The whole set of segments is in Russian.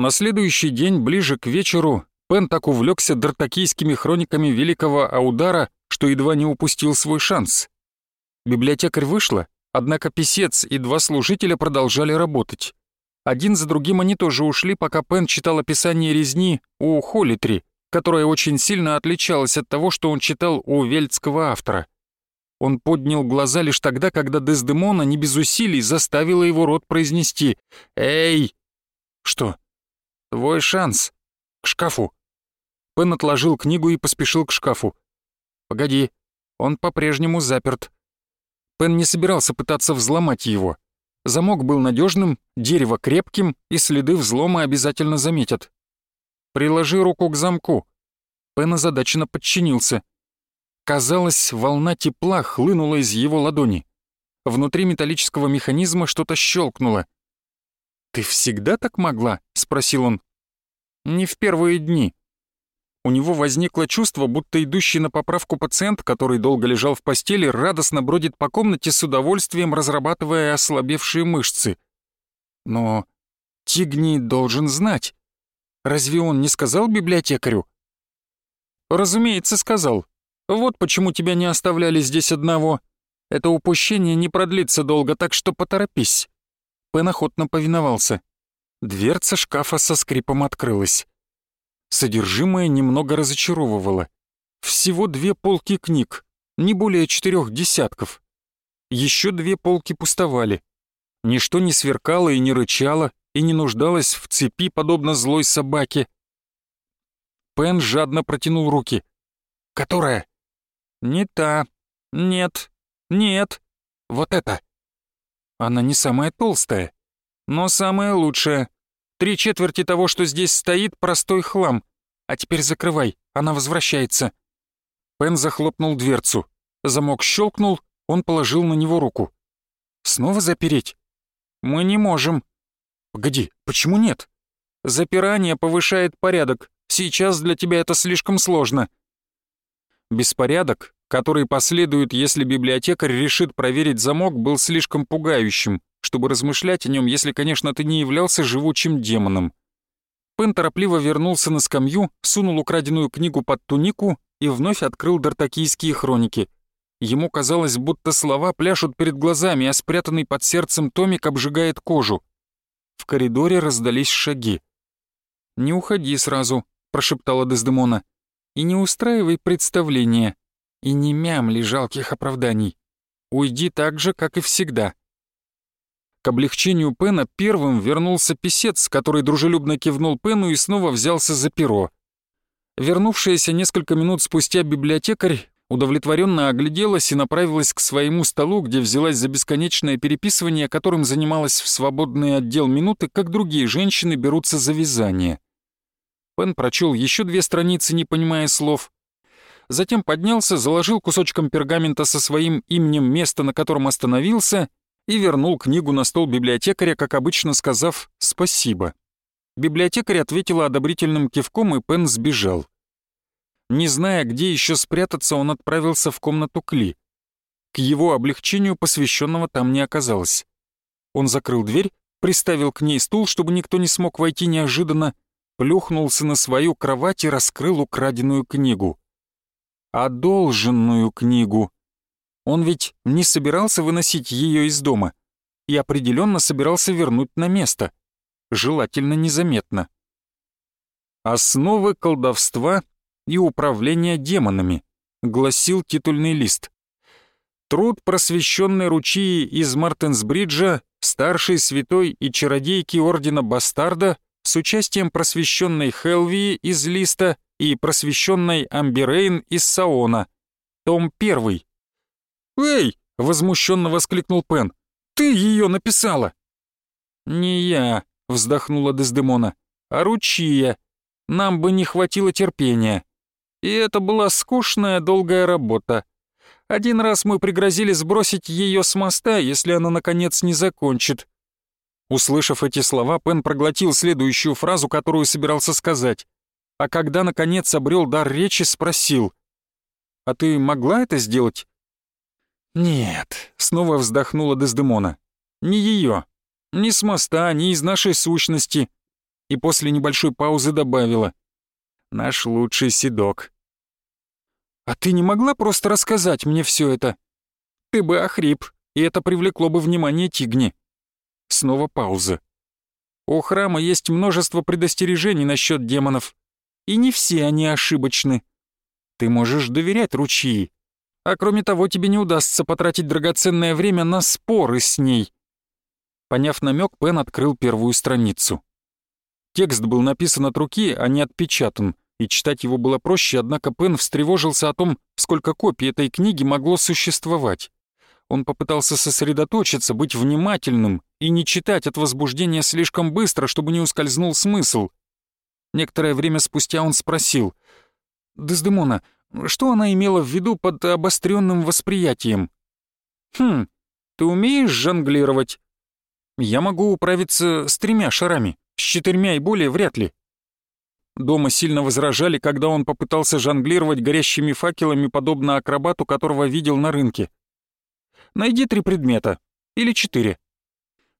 На следующий день, ближе к вечеру, Пен так увлекся дартакийскими хрониками Великого Аудара, что едва не упустил свой шанс. Библиотекарь вышла, однако писец и два служителя продолжали работать. Один за другим они тоже ушли, пока Пен читал описание резни у Холитри, которая очень сильно отличалась от того, что он читал у вельдского автора. Он поднял глаза лишь тогда, когда Дездемона не без усилий заставила его рот произнести «Эй!» «Что?» «Твой шанс. К шкафу». Пен отложил книгу и поспешил к шкафу. «Погоди, он по-прежнему заперт». Пен не собирался пытаться взломать его. Замок был надежным, дерево крепким, и следы взлома обязательно заметят. «Приложи руку к замку». Пен озадаченно подчинился. Казалось, волна тепла хлынула из его ладони. Внутри металлического механизма что-то щелкнуло. «Ты всегда так могла?» — спросил он. «Не в первые дни». У него возникло чувство, будто идущий на поправку пациент, который долго лежал в постели, радостно бродит по комнате с удовольствием, разрабатывая ослабевшие мышцы. Но Тигни должен знать. Разве он не сказал библиотекарю? Разумеется, сказал. Вот почему тебя не оставляли здесь одного. Это упущение не продлится долго, так что поторопись. Пен охотно повиновался. Дверца шкафа со скрипом открылась. Содержимое немного разочаровывало. Всего две полки книг, не более четырех десятков. Еще две полки пустовали. Ничто не сверкало и не рычало, и не нуждалось в цепи, подобно злой собаке. Пен жадно протянул руки. «Которая?» «Не та. Нет. Нет. Вот это». Она не самая толстая, но самая лучшая. Три четверти того, что здесь стоит, простой хлам. А теперь закрывай, она возвращается. Пен захлопнул дверцу. Замок щелкнул, он положил на него руку. Снова запереть? Мы не можем. Погоди, почему нет? Запирание повышает порядок. Сейчас для тебя это слишком сложно. Беспорядок который последует, если библиотекарь решит проверить замок, был слишком пугающим, чтобы размышлять о нем, если, конечно, ты не являлся живучим демоном. Пен торопливо вернулся на скамью, сунул украденную книгу под тунику и вновь открыл дартакийские хроники. Ему казалось, будто слова пляшут перед глазами, а спрятанный под сердцем томик обжигает кожу. В коридоре раздались шаги. «Не уходи сразу», — прошептала Дездемона, — «и не устраивай представления. И не мямли жалких оправданий. Уйди так же, как и всегда. К облегчению Пена первым вернулся писец, который дружелюбно кивнул Пену и снова взялся за перо. Вернувшаяся несколько минут спустя библиотекарь удовлетворенно огляделась и направилась к своему столу, где взялась за бесконечное переписывание, которым занималась в свободный отдел минуты, как другие женщины берутся за вязание. Пен прочел еще две страницы, не понимая слов, затем поднялся, заложил кусочком пергамента со своим именем место, на котором остановился, и вернул книгу на стол библиотекаря, как обычно сказав «спасибо». Библиотекарь ответила одобрительным кивком, и Пен сбежал. Не зная, где еще спрятаться, он отправился в комнату Кли. К его облегчению посвященного там не оказалось. Он закрыл дверь, приставил к ней стул, чтобы никто не смог войти неожиданно, плюхнулся на свою кровать и раскрыл украденную книгу одолженную книгу. Он ведь не собирался выносить ее из дома и определенно собирался вернуть на место, желательно незаметно. «Основы колдовства и управления демонами», — гласил титульный лист. Труд просвещенной ручии из Мартенсбриджа, старшей святой и чародейки Ордена Бастарда с участием просвещенной Хелвии из листа и просвещенной Амберейн из Саона. Том первый. «Эй!» — возмущенно воскликнул Пен. «Ты ее написала!» «Не я», — вздохнула Дездемона, — «а Ручия. Нам бы не хватило терпения. И это была скучная долгая работа. Один раз мы пригрозили сбросить ее с моста, если она наконец не закончит». Услышав эти слова, Пен проглотил следующую фразу, которую собирался сказать а когда, наконец, обрел дар речи, спросил. «А ты могла это сделать?» «Нет», — снова вздохнула Дездемона. «Не ее. Ни с моста, ни из нашей сущности. и после небольшой паузы добавила. «Наш лучший седок». «А ты не могла просто рассказать мне все это? Ты бы охрип, и это привлекло бы внимание Тигни». Снова пауза. «У храма есть множество предостережений насчет демонов, и не все они ошибочны. Ты можешь доверять ручьи, а кроме того тебе не удастся потратить драгоценное время на споры с ней». Поняв намек, Пен открыл первую страницу. Текст был написан от руки, а не отпечатан, и читать его было проще, однако Пен встревожился о том, сколько копий этой книги могло существовать. Он попытался сосредоточиться, быть внимательным и не читать от возбуждения слишком быстро, чтобы не ускользнул смысл. Некоторое время спустя он спросил, «Дездемона, что она имела в виду под обостренным восприятием?» «Хм, ты умеешь жонглировать?» «Я могу управиться с тремя шарами, с четырьмя и более вряд ли». Дома сильно возражали, когда он попытался жонглировать горящими факелами, подобно акробату, которого видел на рынке. Найди три предмета. Или четыре.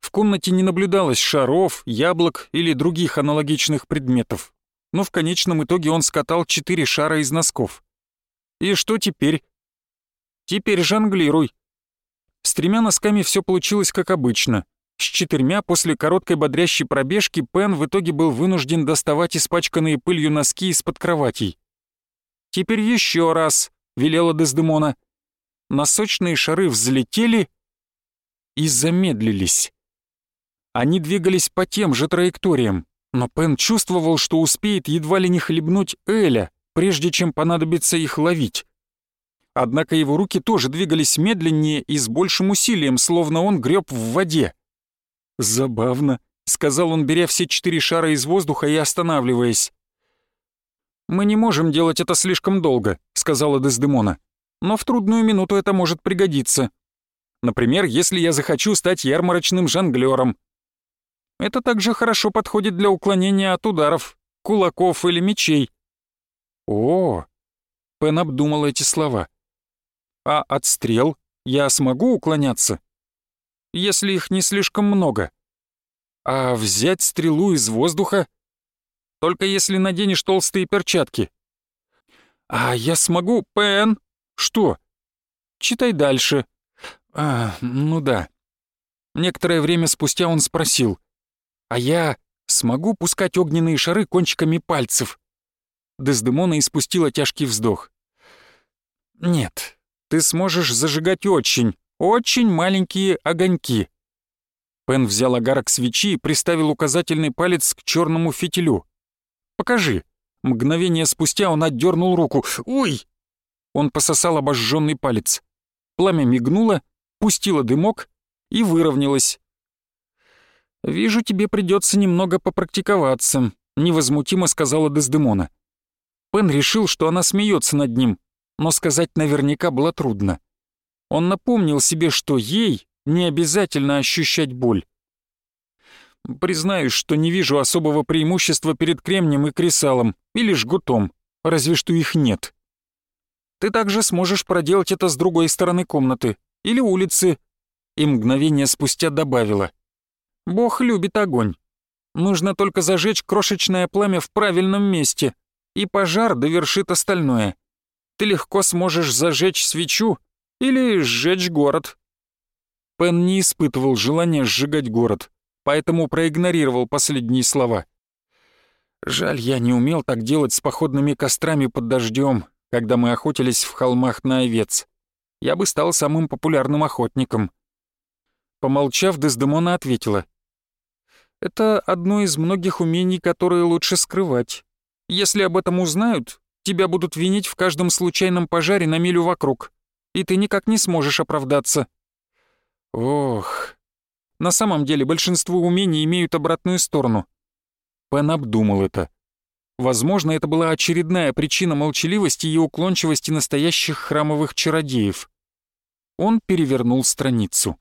В комнате не наблюдалось шаров, яблок или других аналогичных предметов. Но в конечном итоге он скатал четыре шара из носков. И что теперь? Теперь жонглируй. С тремя носками все получилось как обычно. С четырьмя после короткой бодрящей пробежки Пен в итоге был вынужден доставать испачканные пылью носки из-под кроватей. «Теперь еще раз», — велела Дездемона носочные шары взлетели и замедлились. Они двигались по тем же траекториям, но Пен чувствовал, что успеет едва ли не хлебнуть Эля, прежде чем понадобится их ловить. Однако его руки тоже двигались медленнее и с большим усилием, словно он греб в воде. «Забавно», — сказал он, беря все четыре шара из воздуха и останавливаясь. «Мы не можем делать это слишком долго», — сказала Дездемона но в трудную минуту это может пригодиться. Например, если я захочу стать ярмарочным жонглёром. Это также хорошо подходит для уклонения от ударов, кулаков или мечей. О, Пен обдумал эти слова. А от стрел я смогу уклоняться? Если их не слишком много. А взять стрелу из воздуха? Только если наденешь толстые перчатки. А я смогу, Пен, «Что?» «Читай дальше». «А, ну да». Некоторое время спустя он спросил. «А я смогу пускать огненные шары кончиками пальцев?» Дездемона испустила тяжкий вздох. «Нет, ты сможешь зажигать очень, очень маленькие огоньки». Пен взял огарок свечи и приставил указательный палец к черному фитилю. «Покажи». Мгновение спустя он отдернул руку. «Ой!» Он пососал обожженный палец. Пламя мигнуло, пустило дымок и выровнялось. «Вижу, тебе придется немного попрактиковаться», — невозмутимо сказала Дездемона. Пен решил, что она смеется над ним, но сказать наверняка было трудно. Он напомнил себе, что ей не обязательно ощущать боль. Признаюсь, что не вижу особого преимущества перед кремнем и кресалом или жгутом, разве что их нет. Ты также сможешь проделать это с другой стороны комнаты или улицы». И мгновение спустя добавила. «Бог любит огонь. Нужно только зажечь крошечное пламя в правильном месте, и пожар довершит остальное. Ты легко сможешь зажечь свечу или сжечь город». Пен не испытывал желания сжигать город, поэтому проигнорировал последние слова. «Жаль, я не умел так делать с походными кострами под дождем, когда мы охотились в холмах на овец. Я бы стал самым популярным охотником». Помолчав, Дездемона ответила. «Это одно из многих умений, которые лучше скрывать. Если об этом узнают, тебя будут винить в каждом случайном пожаре на милю вокруг, и ты никак не сможешь оправдаться». «Ох...» На самом деле большинство умений имеют обратную сторону. Пен обдумал это. Возможно, это была очередная причина молчаливости и уклончивости настоящих храмовых чародеев. Он перевернул страницу.